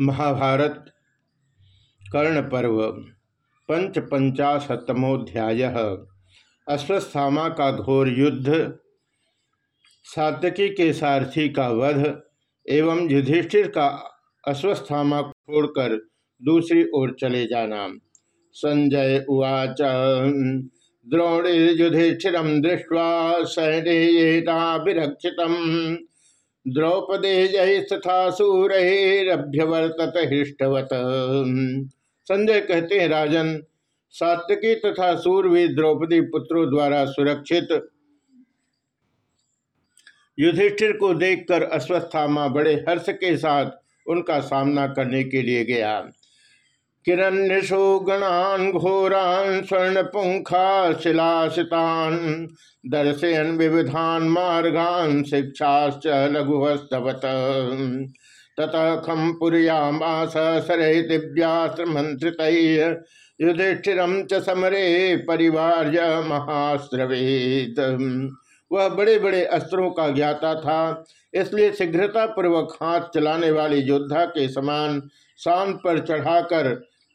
महाभारत कर्ण पर्व पंच पंचाशतमोध्याय अश्वस्थामा का घोर युद्ध सातकी के सारथी का वध, एवं युधिष्ठिर का अश्वस्थामा छोड़कर दूसरी ओर चले जाना। संजय उवाच, द्रोणे युधिष्ठिर दृष्टवा सैन्येनाभिरक्षित द्रौपदे जय तथा सूरभ्यवर्तत हृष्टवत संजय कहते हैं, राजन, सात्विकी तथा सूर्य द्रौपदी पुत्रों द्वारा सुरक्षित युधिष्ठिर को देखकर अश्वस्थामा बड़े हर्ष के साथ उनका सामना करने के लिए गया। किरण्यशो गणान घोरान स्वर्ण पुंखा शिलाशितान दर्शयन विविधान मार्गान, शिक्षाश्च लघुहस्तवत। ततः खम सरे दिव्यास्त्र मंत्रित युधिष्ठिर च समरे परिवार महास्त्रवेद वह बड़े बड़े अस्त्रों का ज्ञाता था, इसलिए शीघ्रता पूर्वक हाथ चलाने वाले योद्धा के समान शांत पर चढ़ाकर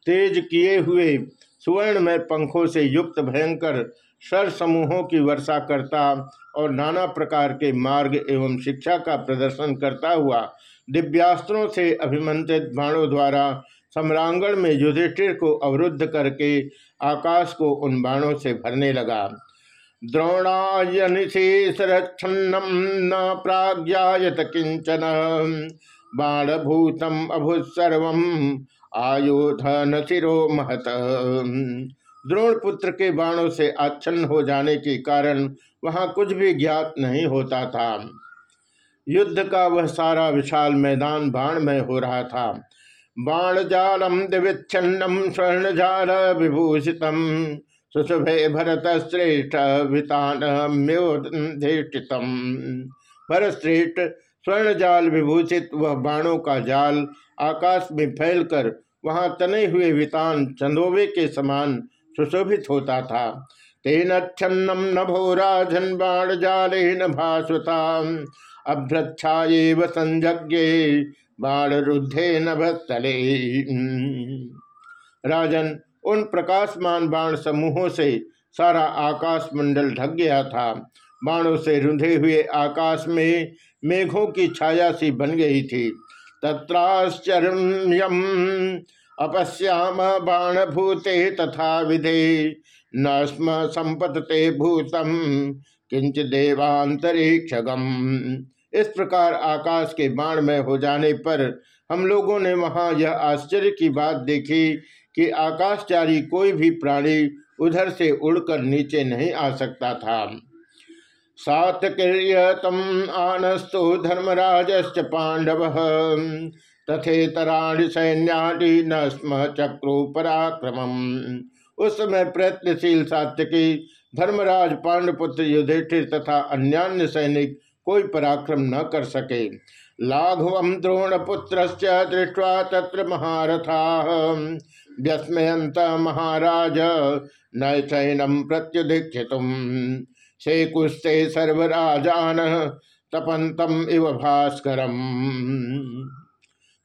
तेज किए हुए सुवर्ण में पंखों से युक्त भयंकर सर समूहों की वर्षा करता और नाना प्रकार के मार्ग एवं शिक्षा का प्रदर्शन करता हुआ दिव्यास्त्रों से अभिमंत्रित बाणों द्वारा सम्रांगण में युधिष्ठिर को अवरुद्ध करके आकाश को उन बाणों से भरने लगा। द्रोणायनिशेषरक्षन्नम न प्राज्ञात किंचन बाणभूतम अभूत सर्व आयोधन शिरो महत द्रोण पुत्र के बाणों से आच्छन्न हो जाने के कारण वहाँ कुछ भी ज्ञात नहीं होता था। युद्ध का वह सारा विशाल मैदान बाणमय हो रहा था। बाण जालम दिविच्छन्नम स्वर्ण जाल विभूषितम। सुशुभे भरत श्रेष्ठ भरत श्रेष्ठ स्वर्ण जाल विभूषित वह बाणों का जाल आकाश में फैलकर वहाँ तने हुए वितान चंदोवे के समान सुशोभित होता था। तेन छन्नम नभो राजन बाण जाल न भाषुता अभ्रच्छा संज्ञे बाण रुद्धे नभस्थले राजन, उन प्रकाशमान बाण समूहों से सारा आकाश मंडल ढक गया था। बाणों से रुंधे हुए आकाश में मेघों की छाया सी बन गई थी। तत्राश्चर्यम। अपश्याम बाण भूते तथा विधे। न स्म संपतते भूतम किंच देवांतरिक्षगम इस प्रकार आकाश के बाण में हो जाने पर हम लोगों ने वहाँ यह आश्चर्य की बात देखी कि आकाशचारी कोई भी प्राणी उधर से उड़कर नीचे नहीं आ सकता था। सातम आनस्तु धर्मराज पांडव। तथेतराणि सैन्यानि न स्म चक्रो पराक्रम उस समय प्रयत्नशील सात्यकी, धर्मराज पांडपुत्र युधिष्ठिर तथा अन्यान्य सैनिक कोई पराक्रम न कर सके। लाघव द्रोणपुत्र दृष्टवा तत्र महारथा। व्यस्मयंत महाराज न चैनम प्रत्युदीक्षित से कुस्ते सर्वराजान तपंतम इव भास्कर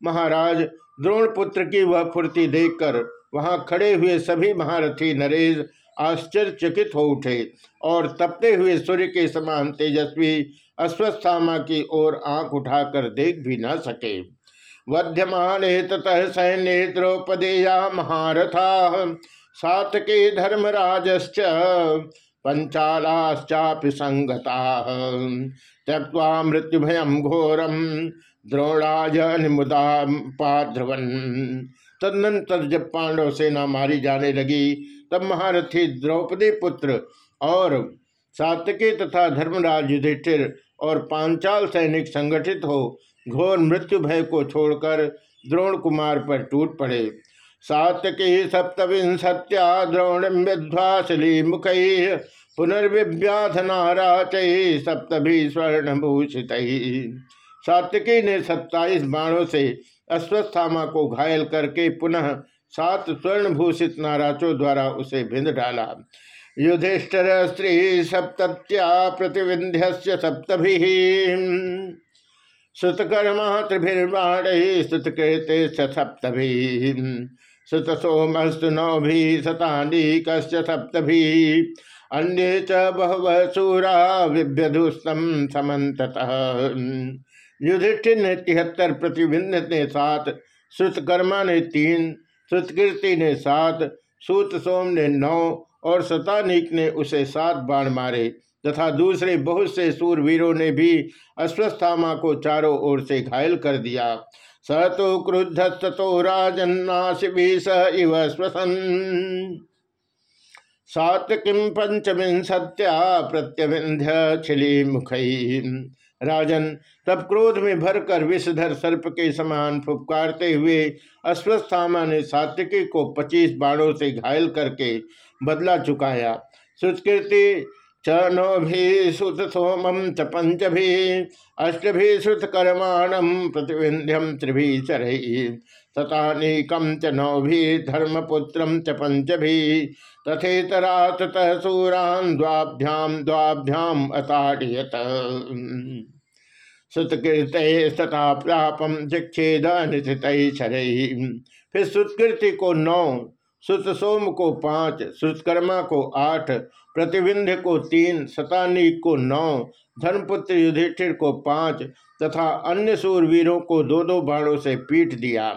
महाराज, द्रोणपुत्र की वह फुर्ती देखकर वहाँ खड़े हुए सभी महारथी नरेश आश्चर्यचकित हो उठे और तपते हुए सूर्य के समान तेजस्वी अश्वस्थामा की ओर आँख उठाकर देख भी न सके। वध्यमाने ततः सैन्य द्रौपदेया महारथा, सातके धर्मराजश्च पंचालाश्चापि संगता त्यक्वा मृत्यु भयम घोरम द्रोणाज निमुदा पाध्रवन तदनंतर जब पांडव सेना मारी जाने लगी, तब महारथी द्रौपदी पुत्र और सातके तथा धर्मराज युधिष्ठिर और पांचाल सैनिक संगठित हो, घोर मृत्यु भय को छोड़कर द्रोण कुमार पर टूट पड़े। सातकी सप्तविंशत्या द्रोण विध्वासली मुख पुनर्विव्याध नाराच सप्तभी स्वर्ण भूषित सातकी ने सत्ताईस बाणों से अश्वस्थामा को घायल करके पुनः सात स्वर्ण भूषित नाराचों द्वारा उसे भिंद डाला। युधिष्ठर स्त्री सप्त्या प्रतिविंध्य सप्तभी। श्रुतकर्मा त्रिभिर्बाण श्रुतकृते सप्तभी। श्रुत नौ भी शतानी कश्च सप्तभी। अन्य च बहव सूरा विभ्यधुस्तम समत युधिष्ठिर ने तिहत्तर प्रतिबिंद ने सात श्रुतकर्मा ने तीन श्रुतकीर्ति ने सात सूत सोम ने नौ और शतानिक ने उसे सात बाण मारे तथा दूसरे बहुत से सूरवीरों ने भी अश्वस्थामा को चारों ओर से घायल कर दिया। स तो क्रुद्ध तो राजन्नाश इव स्वसन। सात किम पंचविंशत्या प्रत्यविंध्य छिली मुख राजन, तब क्रोध में भरकर विषधर सर्प के समान फुपकारते हुए अश्वस्थामा ने सात्विकी को पच्चीस बाणों से घायल करके बदला चुकाया। सुत्कीर्ति च भी सुत सोमम च पंचभि अष्टभि श्रुत कर्माणम प्रतिविंध्यम त्रिभी चरही तथानीकम च नौभि धर्मपुत्र च पंचभि तथेतरा ततः सूरान द्वाभ्याम द्वाभ्याम अताड़यत। सुतकृत तथा प्रापम चिक्षेद निशित फिर सुत्कृति को नौ सुत सोम को पाँच सुत्कर्मा को आठ प्रतिबिंध को तीन शतानीक को नौ, धर्मपुत्र युधिष्ठिर को पाँच तथा अन्य सूरवीरों को दो दो बाणों से पीट दिया।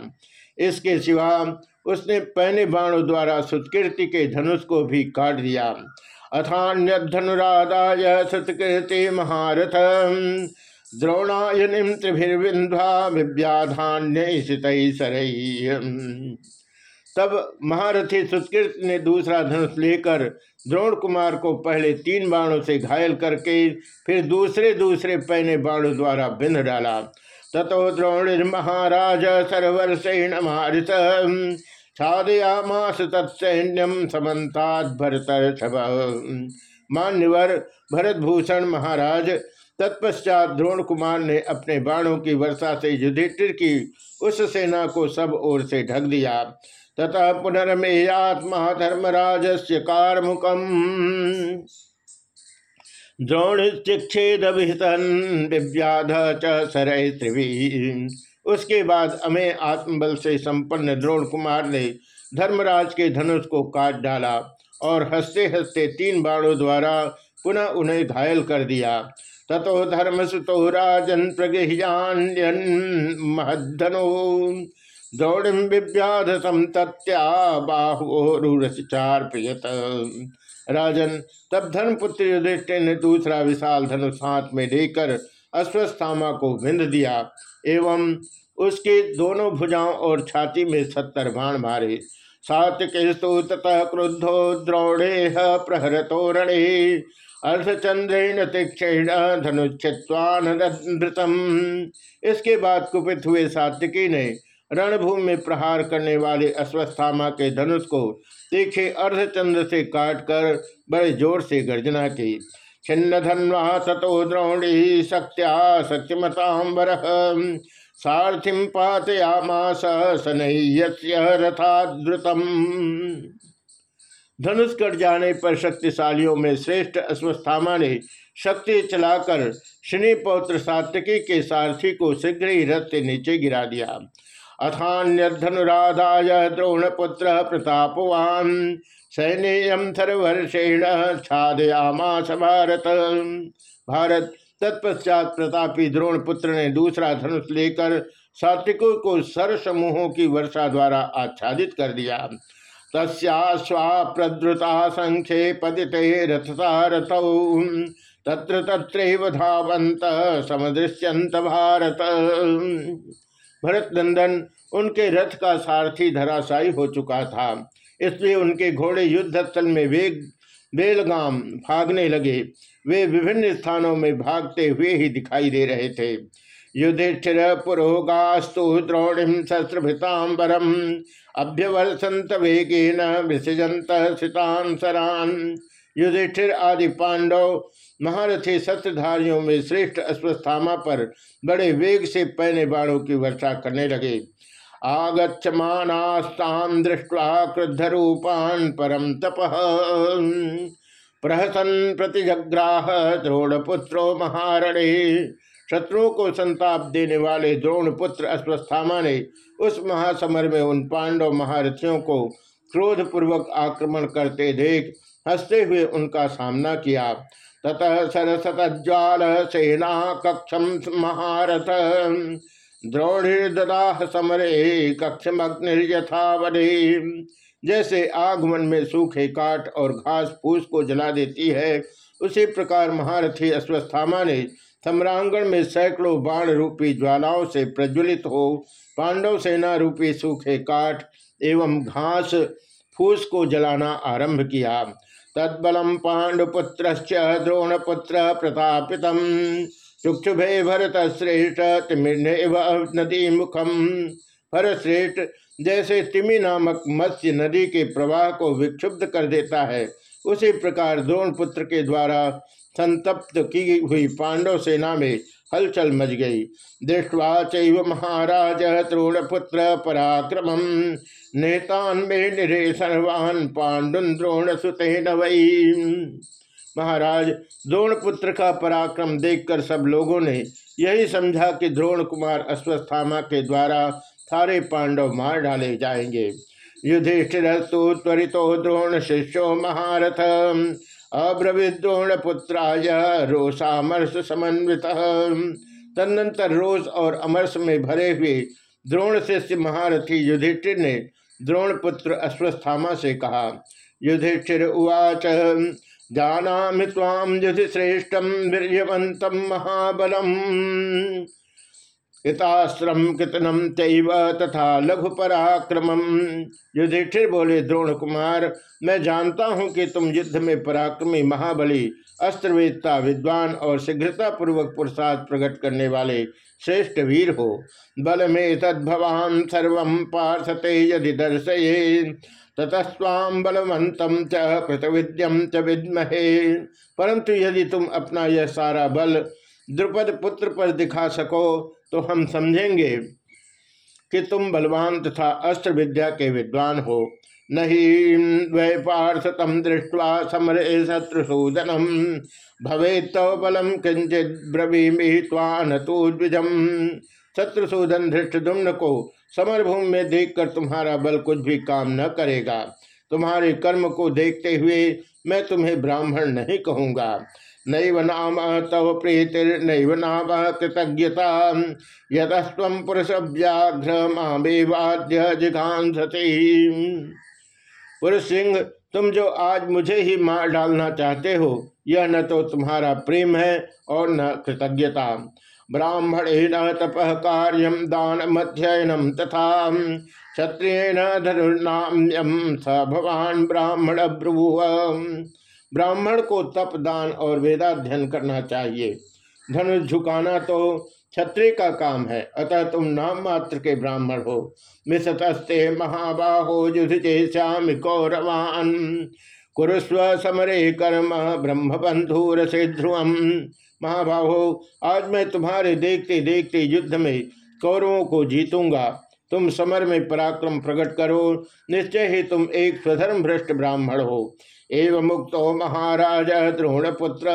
इसके सिवा उसने पहने बाणों द्वारा सुत्कीर्ति के धनुष को भी काट दिया। अथान्य धनुराधाय सुत्कीर्ति महारथ द्रोणायनिम त्रिभिर्विंध्वा विव्याधान्य तब महारथी सुत्कृत ने दूसरा धनुष लेकर द्रोण कुमार को पहले तीन बाणों से घायल करके फिर दूसरे दूसरे पहने बाणों द्वारा बिंध डाला। ततो द्रोण महाराज सरवर सर्वर्षेण मारित। छादयामास तत्सैन्यम समन्ताद भरत मान्यवर, भरतभूषण महाराज, तत्पश्चात द्रोण कुमार ने अपने बाणों की वर्षा से युधिष्ठिर की, उस सेना को सब ओर से ढक दिया। तथा पुनर्मेयात्मा धर्मराज से कारमुकम द्रोण चिक्षेद दिव्याध सरय त्रिवी। उसके बाद अमेय आत्मबल से संपन्न द्रोण कुमार ने धर्मराज के धनुष को काट डाला और हँसते हँसते तीन बाणों द्वारा पुनः उन्हें घायल कर दिया। ततो धर्म सुतो राजन प्रगृहयान्यन महधनो दौड़िम विव्याध तत्या बाहुचार्पयत राजन, तब धर्मपुत्र युधिष्ठिर ने दूसरा विशाल धनुष हाथ में लेकर अश्वस्थामा को विंध दिया एवं उसके दोनों भुजाओं और छाती में सत्तर बाण मारे। सात्विकेस्तु ततः क्रुद्धो द्रोणे प्रहरतोरणे अर्धचंद्रेण तीक्षण धनुच्छित्वानृतम इसके बाद कुपित हुए सात्विकी ने रणभूमि में प्रहार करने वाले अश्वस्थामा के धनुष को तीखे अर्धचंद्र से काटकर बड़े ज़ोर से गर्जना की। छिन्न धन्वा ततो द्रोणी शक्त्या शक्तिमतांबर सारथिम पातयामास सनह्य रथाद्रुतम। धनुष कट जाने पर शक्तिशालियों में श्रेष्ठ अश्वस्थामा ने शक्ति चलाकर शनि पौत्र सात्यकी के सारथी को शीघ्र ही रथ से नीचे गिरा दिया। अथान्य धनुराधाय द्रोणपुत्र प्रतापवान सैन्यम थरवर्षेण छादयामास भारत। भारत तत्पश्चात प्रतापी द्रोणपुत्र ने दूसरा धनुष लेकर सात्विकों को समूहों की वर्षा द्वारा आच्छादित कर दिया। तस्वा प्रद्रुता संख्ये पदिते रथता रथौ तत्र तत्र धावंत समदृश्यंत भारत। भरत नंदन उनके रथ का सारथी धराशायी हो चुका था। इसलिए उनके घोड़े युद्ध स्थल में वेग, बेलगाम भागने लगे। वे विभिन्न स्थानों में भागते हुए ही दिखाई दे रहे थे। युधिष्ठिर पुरोगास्तु द्रोणिम शस्त्रभृतांबरम अभ्यवर्षंत वेगेन विसजंत सितान सरान युधिष्ठिर आदि पांडव महारथी शस्त्रधारियों में श्रेष्ठ अश्वस्थामा पर बड़े वेग से पैने बाणों की वर्षा करने लगे। आगछमानास्तान दृष्टवा क्रुद्ध रूपान परम तप। प्रहसन प्रतिजग्राह द्रोणपुत्रो महारणे। शत्रुओं को संताप देने वाले द्रोण पुत्र अश्वस्थामा ने उस महासमर में उन पांडव महारथियों को क्रोधपूर्वक आक्रमण करते देख हँसते हुए उनका सामना किया। ततः सरसतज्वाल सेना कक्षम महारथ। द्रोणिर्दाह समरे कक्षमग्निर्यथावधे। जैसे आगमन में सूखे काट और घास फूस को जला देती है, उसी प्रकार महारथी अश्वस्थामा ने सम्रांगण में सैकड़ों बाण रूपी ज्वालाओं से प्रज्वलित हो, पांडव सेना रूपी सूखे काठ एवं घास फूस को जलाना आरंभ किया। तद्बलम पांडुपुत्र द्रोणपुत्र प्रतापित चुक्षुभे भरत श्रेष्ठ तिमिर्व नदी मुखम भरत श्रेष्ठ जैसे तिमि नामक मत्स्य नदी के प्रवाह को विक्षुब्ध कर देता है, उसी प्रकार द्रोणपुत्र के द्वारा संतप्त की हुई पांडव सेना में हलचल मच गई। दृष्टवा चैव महाराज द्रोणपुत्र पराक्रम नेतान में सर्वान पांडुन द्रोण सुते नवई महाराज द्रोण पुत्र का पराक्रम देखकर सब लोगों ने यही समझा कि द्रोण कुमार अश्वस्थामा के द्वारा सारे पांडव मार डाले जाएँगे। युधिष्ठिरस्तु त्वरितो द्रोण शिष्यो महारथ अब्रविद्रोण पुत्राय रोषामर्ष समन्वित। तदनंतर रोष और अमर्ष में भरे हुए द्रोण शिष्य महारथी युधिष्ठिर ने द्रोण पुत्र अश्वस्थामा से कहा, युधिष्ठिर उवाच जाना ताम युधि श्रेष्ठम वीरवंतम महाबलम। हिताश्रम कृतनम तैव तथा लघु पराक्रम युधिष्ठिर बोले, द्रोण कुमार, मैं जानता हूँ कि तुम युद्ध में पराक्रमी महाबली, अस्त्रवेदता, विद्वान और शीघ्रता पूर्वक पुरुषार्थ प्रकट करने वाले श्रेष्ठ वीर हो। बल में तद्भवान सर्व पार्थते यदि दर्शये। ततस्वाम बलवंतम च कृतविद्यम च विद्महे। परंतु यदि तुम अपना यह सारा बल द्रुपद पुत्र पर दिखा सको तो हम समझेंगे कि तुम बलवान तथा अस्त्र विद्या के विद्वान हो। नहीं वै पार्थ तम दृष्टवा समरे शत्रुसूदनम भवे तो बलम किंचित ब्रवीमी तान तो द्विजम। शत्रुसूदन धृष्टुम्न को समरभूमि में देखकर तुम्हारा बल कुछ भी काम न करेगा। तुम्हारे कर्म को देखते हुए मैं तुम्हें ब्राह्मण नहीं कहूँगा। नैव नाम तव प्रीतिर्नैव नाम कृतज्ञता। यतस्व पुरुष व्याघ्र मामेवाद्य जिघांसते। पुरुष सिंह तुम जो आज मुझे ही मार डालना चाहते हो, यह न तो तुम्हारा प्रेम है और न कृतज्ञता। ब्राह्मण न तप कार्यम दान मध्ययनम तथा क्षत्रिय धनुर्नाम्यम स भवान ब्राह्मण ब्रुव ब्राह्मण को तप, दान और वेदाध्ययन करना चाहिए। धनुष झुकाना तो क्षत्रिय का काम है, अतः तुम नाम मात्र के ब्राह्मण हो। मिशतस्ते महाबाहो युधि श्याम कौरवान। कुरुस्व समरे कर्म ब्रह्म बंधु रसे ध्रुवम महाबाहो, आज मैं तुम्हारे देखते देखते युद्ध में कौरवों को जीतूँगा। तुम समर में पराक्रम प्रकट करो। निश्चय ही तुम एक स्वधर्म भ्रष्ट ब्राह्मण हो। एवं मुक्त महाराज द्रोणपुत्र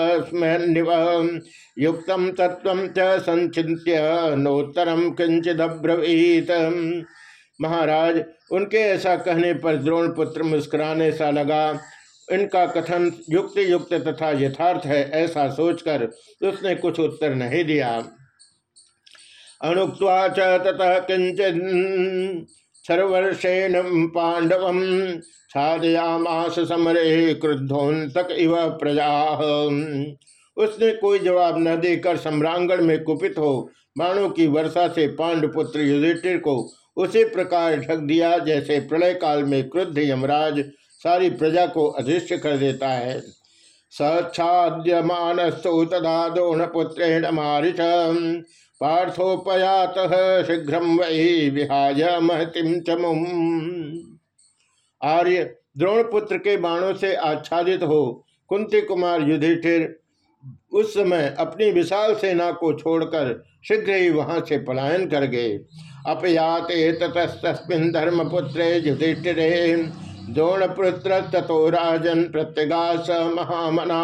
युक्त तत्व संचित्य नोत्तरम किंचिदब्रवीत महाराज, उनके ऐसा कहने पर द्रोणपुत्र मुस्कुराने सा लगा। इनका कथन युक्त युक्त तथा यथार्थ है ऐसा सोचकर उसने कुछ उत्तर नहीं दिया। अनुक्वा ततः किंचित सर्वर्षेण पांडव छादयामास समरे क्रुद्धोन्तक इव प्रजा। उसने कोई जवाब न देकर सम्रांगण में कुपित हो बाणों की वर्षा से पांडपुत्र युधिष्ठिर को उसी प्रकार ढक दिया जैसे प्रलय काल में क्रुद्ध यमराज सारी प्रजा को अदृश्य कर देता है। सच्छाद्यमानस्तु तदा द्रोणपुत्रेण मारिच पार्थोपयात शीघ्र वही विहाय महतिम चमुम आर्य, द्रोणपुत्र के बाणों से आच्छादित हो, कुंती कुमार युधिष्ठिर उस समय अपनी विशाल सेना को छोड़कर शीघ्र ही वहाँ से पलायन कर गए। अपयाते ततस्तस्मिन धर्मपुत्र युधिष्ठिर, द्रोणपुत्र तथो राजन प्रत्यगास महामना।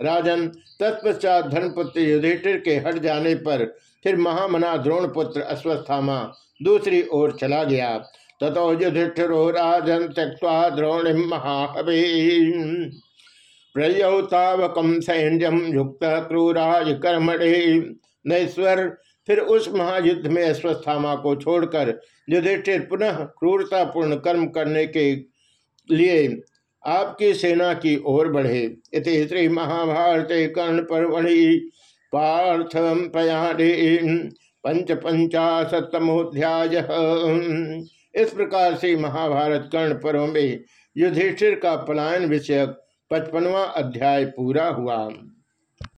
राजन तत्पश्चात धनपुत्र युधिष्ठिर के हट जाने पर फिर महामना द्रोणपुत्र अश्वस्थामा दूसरी ओर चला गया। तथो युधिष्ठिरो, राजन त्यक्वा द्रोणि महाहवे प्रयौतावकम सैन्यम युक्त क्रूराज कर्मणे। नैश्वर, फिर उस महायुद्ध में अश्वस्थामा को छोड़कर युधिष्ठिर पुनः क्रूरतापूर्ण कर्म करने के लिए आपकी सेना की ओर बढ़े। इति श्री महाभारत कर्ण पर्वणि पार्थ पयाणे पंच पंचाशतमोध्याय इस प्रकार से महाभारत कर्ण पर्व में युधिष्ठिर का पलायन विषयक पचपनवा अध्याय पूरा हुआ।